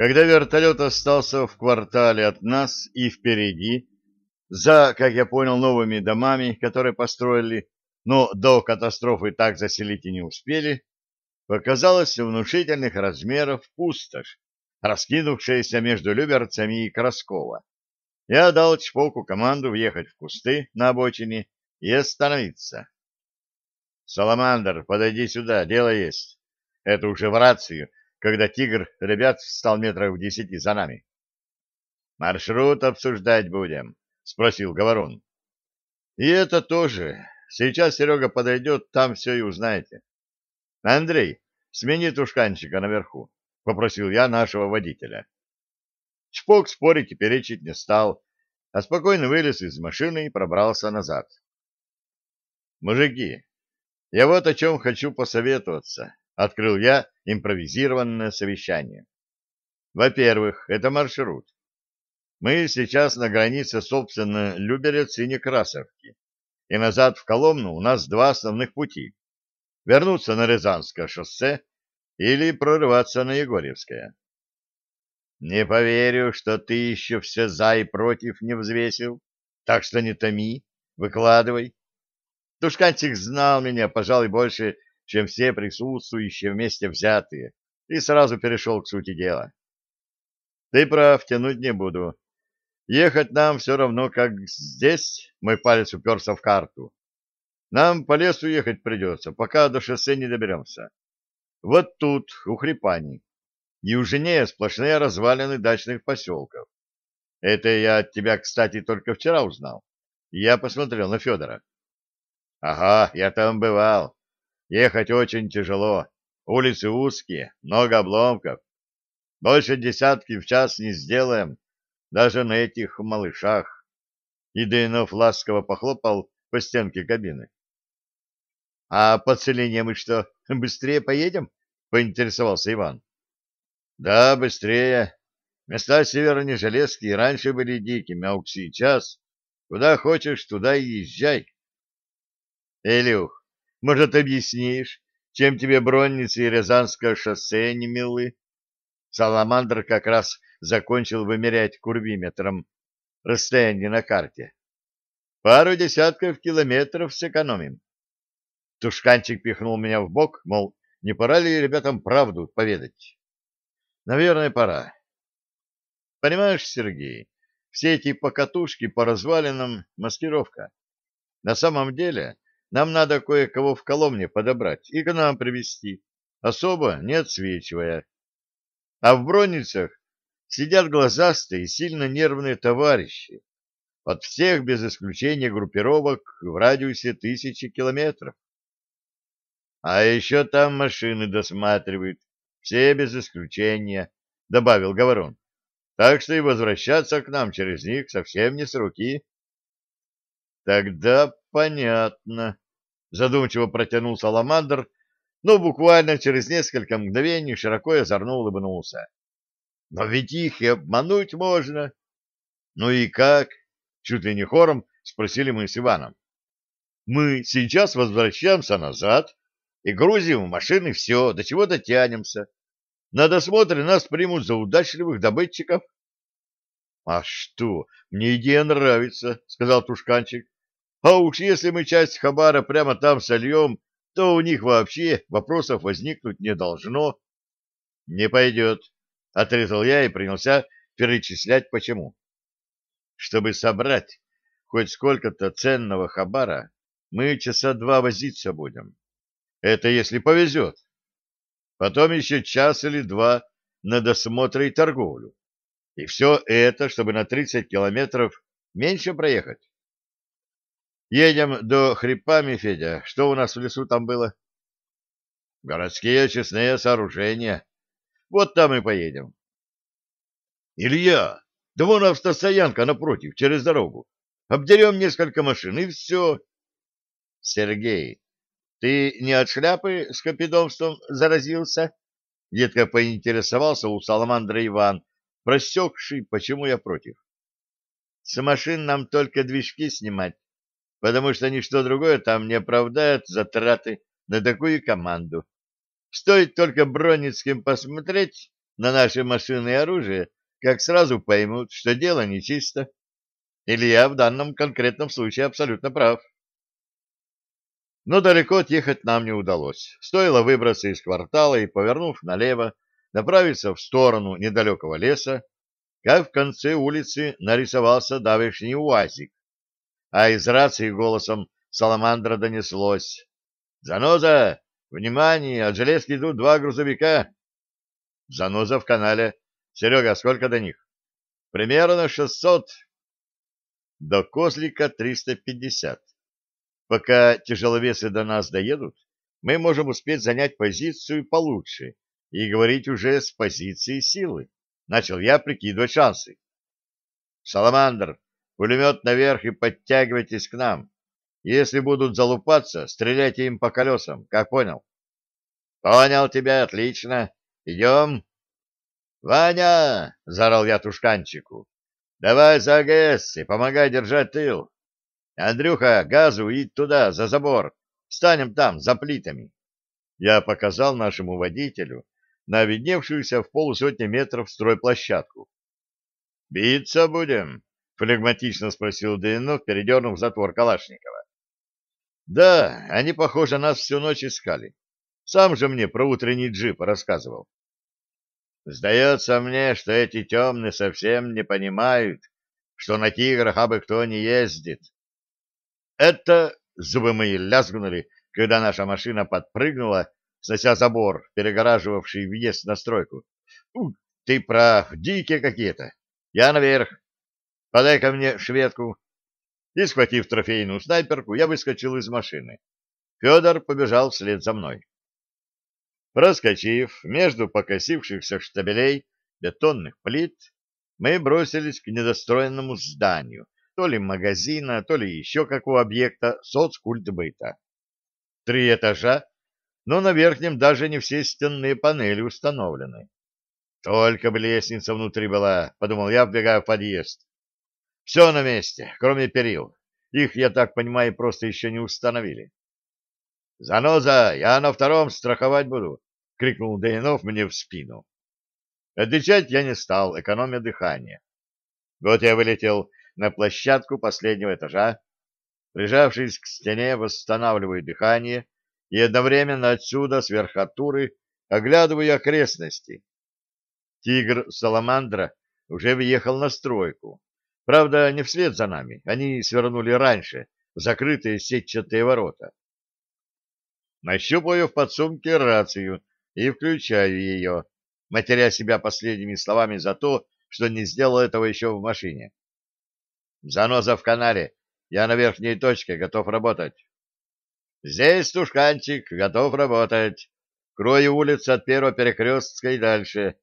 Когда вертолет остался в квартале от нас и впереди, за, как я понял, новыми домами, которые построили, но до катастрофы так заселить и не успели, показалась внушительных размеров пустошь, раскинувшаяся между Люберцами и Красково. Я дал Чпоку команду въехать в кусты на обочине и остановиться. «Саламандр, подойди сюда, дело есть». Это уже в рацию, когда «Тигр» ребят встал метров в десяти за нами. «Маршрут обсуждать будем», — спросил Говорон. «И это тоже. Сейчас Серега подойдет, там все и узнаете. Андрей, смени тушканчика наверху», — попросил я нашего водителя. Чпок спорить и перечить не стал, а спокойно вылез из машины и пробрался назад. «Мужики, я вот о чем хочу посоветоваться», — открыл я импровизированное совещание. «Во-первых, это маршрут. Мы сейчас на границе, собственно, Люберец и Некрасовки, и назад в Коломну у нас два основных пути. Вернуться на Рязанское шоссе или прорываться на Егорьевское. Не поверю, что ты еще все за и против не взвесил. Так что не томи, выкладывай. Тушканчик знал меня, пожалуй, больше, чем все присутствующие вместе взятые, и сразу перешел к сути дела. Ты прав, тянуть не буду. Ехать нам все равно, как здесь, мой палец уперся в карту. Нам по лесу ехать придется, пока до шоссе не доберемся. Вот тут, у Хрипани южнее сплошные развалины дачных поселков. Это я от тебя, кстати, только вчера узнал. Я посмотрел на Федора. Ага, я там бывал. Ехать очень тяжело. Улицы узкие, много обломков. Больше десятки в час не сделаем, даже на этих малышах. И Дейнов ласково похлопал по стенке кабины. — А по целине мы что, быстрее поедем? — поинтересовался Иван. Да, быстрее. Места севернее Железки раньше были дикими, а уж сейчас куда хочешь, туда и езжай. Илюх, может, объяснишь, чем тебе Бронницы и Рязанское шоссе не милы? Саламандр как раз закончил вымерять курвиметром расстояние на карте. Пару десятков километров сэкономим. Тушканчик пихнул меня в бок, мол, не пора ли ребятам правду поведать? Наверное, пора. Понимаешь, Сергей, все эти покатушки по развалинам — маскировка. На самом деле нам надо кое-кого в Коломне подобрать и к нам привести, особо не отсвечивая. А в бронницах сидят глазастые и сильно нервные товарищи, от всех без исключения группировок в радиусе тысячи километров. А еще там машины досматривают, все без исключения, — добавил Говорон. Так что и возвращаться к нам через них совсем не с руки. — Тогда понятно, — задумчиво протянул Саламандр, но буквально через несколько мгновений широко и озорно улыбнулся. — Но ведь их и обмануть можно. — Ну и как? — чуть ли не хором спросили мы с Иваном. — Мы сейчас возвращаемся назад, и грузим в машины все, до чего дотянемся. На досмотре нас примут за удачливых добытчиков. — А что, мне идея нравится, — сказал Тушканчик. — А уж если мы часть хабара прямо там сольем, то у них вообще вопросов возникнуть не должно. — Не пойдет, — отрезал я и принялся перечислять почему. Чтобы собрать хоть сколько-то ценного хабара, мы часа два возиться будем. Это если повезет. Потом еще час или два на досмотр и торговлю. И все это, чтобы на 30 километров меньше проехать. Едем до Хрипами, Федя. Что у нас в лесу там было? Городские очистные сооружения. Вот там и поедем. Илья, да вон автостоянка напротив, через дорогу. Обдерем несколько машин, и все. Сергей, ты не от шляпы с капидомством заразился? Детка поинтересовался у Саламандра Иван, просекший, почему я против. С машин нам только движки снимать, потому что ничто другое там не оправдает затраты на такую команду. Стоит только Броницким посмотреть на наши машины и оружие, как сразу поймут, что дело нечисто. Я в данном конкретном случае абсолютно прав. Но далеко отъехать нам не удалось. Стоило выбраться из квартала и, повернув налево, направиться в сторону недалекого леса, как в конце улицы нарисовался давешний уазик, а из рации голосом Саламандра донеслось. «Заноза! Внимание! От железки идут два грузовика!» «Заноза в канале. Серега, сколько до них?» «Примерно шестьсот». «До Козлика триста пятьдесят. Пока тяжеловесы до нас доедут, мы можем успеть занять позицию получше и говорить уже с позиции силы. Начал я прикидывать шансы. «Саламандр, пулемет наверх и подтягивайтесь к нам. Если будут залупаться, стреляйте им по колесам. Как понял?» «Понял тебя, отлично. Идем». «Ваня!» — заорал я тушканчику. «Давай за АГС и помогай держать тыл. Андрюха, газу и туда, за забор. Станем там, за плитами». Я показал нашему водителю на видневшуюся в полусотни метров стройплощадку. «Биться будем?» — флегматично спросил Дэйнов, передернув затвор Калашникова. «Да, они, похоже, нас всю ночь искали. Сам же мне про утренний джип рассказывал. Сдается мне, что эти темные совсем не понимают, что на тиграх абы кто не ездит. Это зубы мои лязгнули, когда наша машина подпрыгнула снося забор, перегораживавший въезд на стройку. — Ты прав, дикие какие-то. Я наверх. Подай-ка мне шведку. И, схватив трофейную снайперку, я выскочил из машины. Федор побежал вслед за мной. Проскочив между покосившихся штабелей бетонных плит, мы бросились к недостроенному зданию, то ли магазина, то ли еще какого объекта соцкультбыта. Три этажа но на верхнем даже не все стенные панели установлены. Только бы лестница внутри была, подумал я, вбегая в подъезд. Все на месте, кроме перил. Их, я так понимаю, просто еще не установили. «Заноза, я на втором страховать буду!» — крикнул Дейнов мне в спину. Отвечать я не стал, экономя дыхание. Вот я вылетел на площадку последнего этажа, прижавшись к стене, восстанавливаю дыхание и одновременно отсюда, с верхотуры, оглядывая окрестности. Тигр-саламандра уже въехал на стройку. Правда, не вслед за нами, они свернули раньше, в закрытые сетчатые ворота. Нащупаю в подсумке рацию и включаю ее, матеря себя последними словами за то, что не сделал этого еще в машине. Заноза в канале. Я на верхней точке, готов работать. Здесь тушканчик, готов работать. Крою улицу от первого перекрестка и дальше.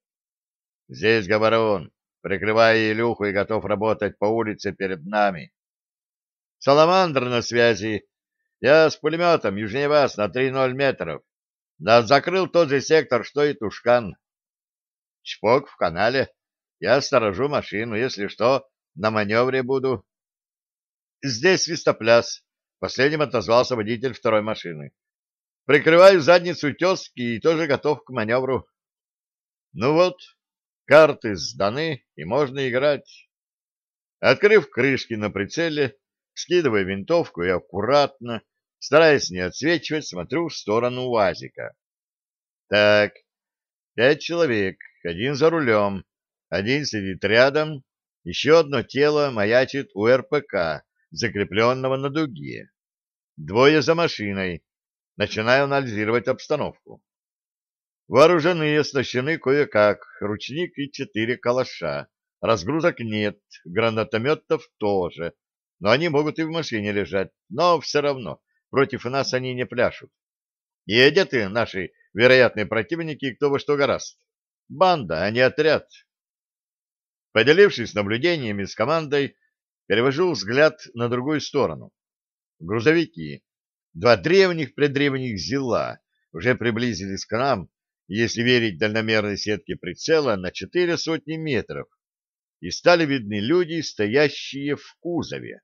Здесь Говорон, прикрывая Илюху и готов работать по улице перед нами. Саламандр на связи. Я с пулеметом южнее вас на 3-0 метров. Да закрыл тот же сектор, что и Тушкан. Чпок в канале. Я сторожу машину, если что, на маневре буду. Здесь свистопляс. Последним отозвался водитель второй машины. Прикрываю задницу тезки и тоже готов к маневру. Ну вот, карты сданы, и можно играть. Открыв крышки на прицеле, скидывая винтовку и аккуратно, стараясь не отсвечивать, смотрю в сторону УАЗика. Так, пять человек, один за рулем, один сидит рядом, еще одно тело маячит у РПК, закрепленного на дуге. Двое за машиной. Начинаю анализировать обстановку. Вооружены и оснащены кое-как, ручник и четыре калаша. Разгрузок нет, гранатометов тоже, но они могут и в машине лежать, но все равно против нас они не пляшут. И одеты наши вероятные противники кто во что гораст. Банда, а не отряд. Поделившись наблюдениями с командой, перевожу взгляд на другую сторону. Грузовики, два древних-предревних зила, уже приблизились к нам, если верить дальномерной сетке прицела, на четыре сотни метров, и стали видны люди, стоящие в кузове.